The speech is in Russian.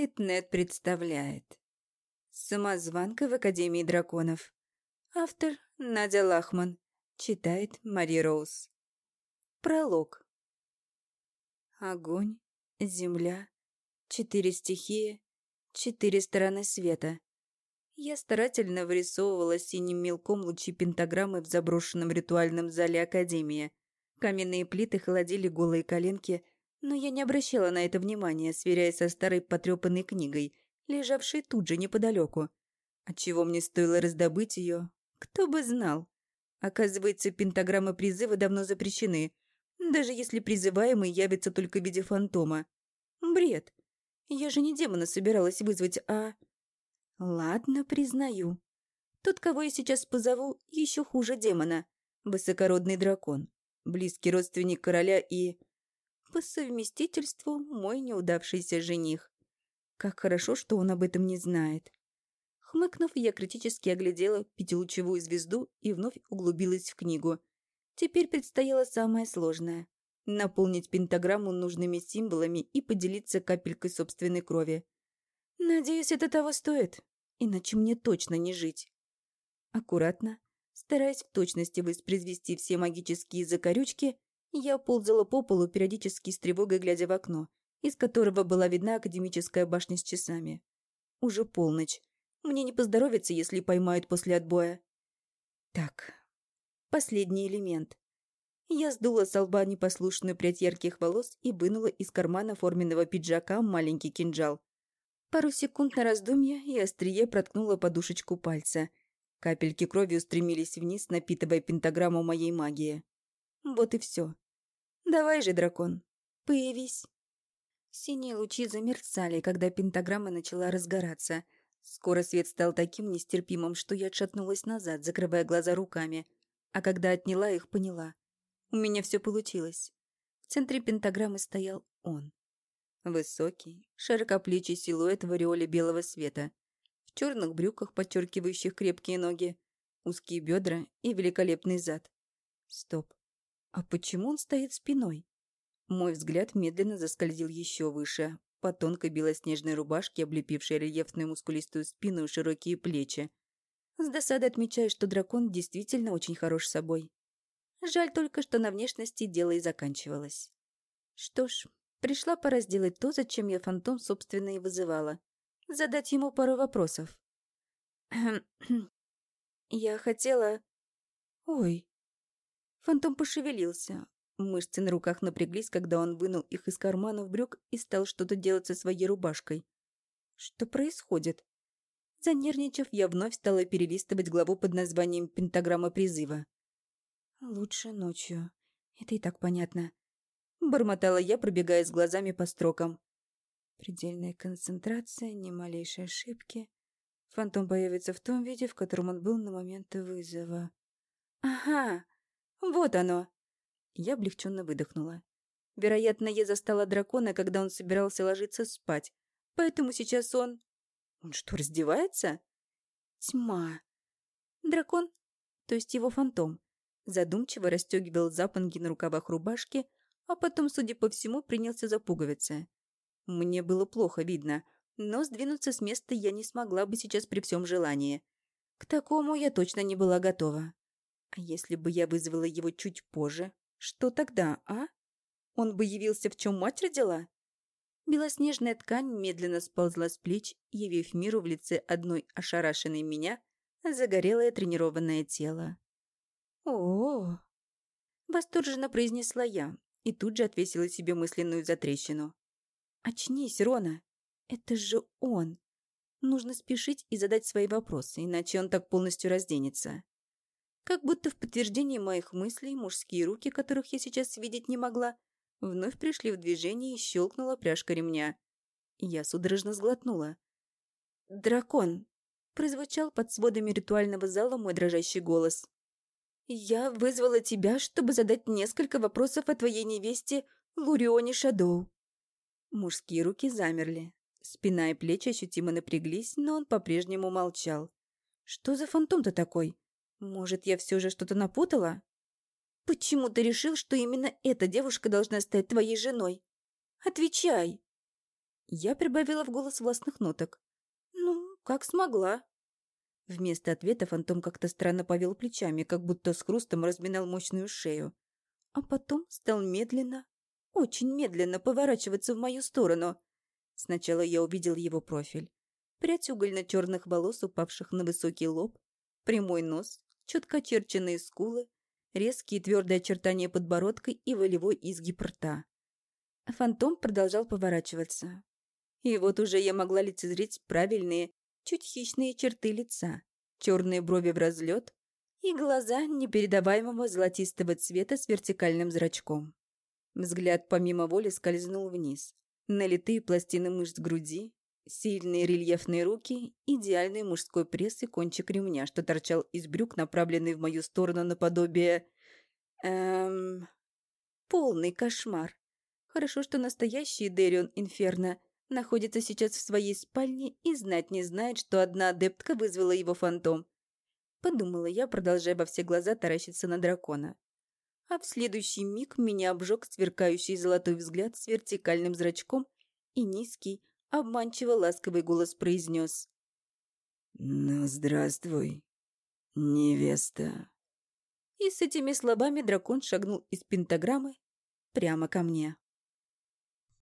Литнет представляет. Самозванка в Академии драконов. Автор Надя Лахман. Читает Мари Роуз. Пролог. Огонь, земля, четыре стихии, четыре стороны света. Я старательно вырисовывала синим мелком лучи пентаграммы в заброшенном ритуальном зале Академии. Каменные плиты холодили голые коленки, но я не обращала на это внимания, сверяясь со старой потрепанной книгой, лежавшей тут же неподалеку. Отчего мне стоило раздобыть ее, кто бы знал. Оказывается, пентаграммы призыва давно запрещены, даже если призываемый явится только в виде фантома. Бред. Я же не демона собиралась вызвать, а... Ладно, признаю. Тот, кого я сейчас позову, еще хуже демона. Высокородный дракон. Близкий родственник короля и... По совместительству мой неудавшийся жених. Как хорошо, что он об этом не знает. Хмыкнув, я критически оглядела пятилучевую звезду и вновь углубилась в книгу. Теперь предстояло самое сложное — наполнить пентаграмму нужными символами и поделиться капелькой собственной крови. Надеюсь, это того стоит, иначе мне точно не жить. Аккуратно, стараясь в точности воспроизвести все магические закорючки, я ползала по полу, периодически с тревогой глядя в окно, из которого была видна академическая башня с часами. Уже полночь. Мне не поздоровится, если поймают после отбоя. Так, последний элемент. Я сдула с лба непослушную прядь ярких волос и вынула из кармана форменного пиджака маленький кинжал. Пару секунд на раздумье, и острие проткнула подушечку пальца. Капельки крови устремились вниз, напитывая пентаграмму моей магии. Вот и все. Давай же, дракон, появись. Синие лучи замерцали, когда пентаграмма начала разгораться. Скоро свет стал таким нестерпимым, что я отшатнулась назад, закрывая глаза руками. А когда отняла их, поняла. У меня все получилось. В центре пентаграммы стоял он. Высокий, широкоплечий силуэт в ореоле белого света. В черных брюках, подчеркивающих крепкие ноги, узкие бедра и великолепный зад. Стоп. А почему он стоит спиной? Мой взгляд медленно заскользил еще выше, по тонкой белоснежной рубашке, облепившей рельефную мускулистую спину и широкие плечи. С досадой отмечаю, что дракон действительно очень хорош собой. Жаль только, что на внешности дело и заканчивалось. Что ж, пришла пора сделать то, зачем я фантом, собственно, и вызывала. Задать ему пару вопросов. Я хотела... Ой, Фантом пошевелился. Мышцы на руках напряглись, когда он вынул их из карманов брюк и стал что-то делать со своей рубашкой. Что происходит? Занервничав, я вновь стала перелистывать главу под названием «Пентаграмма призыва». «Лучше ночью. Это и так понятно». Бормотала я, пробегая с глазами по строкам. Предельная концентрация, ни малейшей ошибки. Фантом появится в том виде, в котором он был на момент вызова. «Ага, вот оно. Я облегченно выдохнула. Вероятно, я застала дракона, когда он собирался ложиться спать. Поэтому сейчас он... Он что, раздевается? Тьма. Дракон, то есть его фантом, задумчиво расстегивал запонки на рукавах рубашки, а потом, судя по всему, принялся за пуговицы. Мне было плохо видно, но сдвинуться с места я не смогла бы сейчас при всем желании. К такому я точно не была готова. А если бы я вызвала его чуть позже, что тогда, а? Он бы явился, в чем мать родила? Белоснежная ткань медленно сползла с плеч, явив миру в лице одной ошарашенной меня загорелое тренированное тело. о, -о, Восторженно произнесла я и тут же отвесила себе мысленную затрещину. «Очнись, Рона! Это же он! Нужно спешить и задать свои вопросы, иначе он так полностью разденется». Как будто в подтверждении моих мыслей мужские руки, которых я сейчас видеть не могла, вновь пришли в движение и щелкнула пряжка ремня. Я судорожно сглотнула. «Дракон!» – прозвучал под сводами ритуального зала мой дрожащий голос. «Я вызвала тебя, чтобы задать несколько вопросов о твоей невесте Лурионе Шадоу». Мужские руки замерли. Спина и плечи ощутимо напряглись, но он по-прежнему молчал. «Что за фантом-то такой? Может, я все же что-то напутала? Почему ты решил, что именно эта девушка должна стать твоей женой? Отвечай!» Я прибавила в голос властных ноток. «Ну, как смогла». Вместо ответа фантом как-то странно повел плечами, как будто с хрустом разминал мощную шею. А потом стал медленно, очень медленно поворачиваться в мою сторону. Сначала я увидел его профиль. Прядь угольно-черных волос, упавших на высокий лоб, прямой нос, четко очерченные скулы, резкие твердые очертания подбородка и волевой изгиб рта. Фантом продолжал поворачиваться. И вот уже я могла лицезреть правильные, чуть хищные черты лица, черные брови в разлет и глаза непередаваемого золотистого цвета с вертикальным зрачком. Взгляд помимо воли скользнул вниз. Налитые пластины мышц груди, сильные рельефные руки, идеальный мужской пресс и кончик ремня, что торчал из брюк, направленный в мою сторону наподобие... Эм... Полный кошмар. Хорошо, что настоящий Дэрион Инферно находится сейчас в своей спальне и знать не знает, что одна адептка вызвала его фантом. Подумала я, продолжая во все глаза таращиться на дракона. А в следующий миг меня обжег сверкающий золотой взгляд с вертикальным зрачком и низкий, обманчиво ласковый голос произнес. «Ну, здравствуй, невеста». И с этими словами дракон шагнул из пентаграммы прямо ко мне.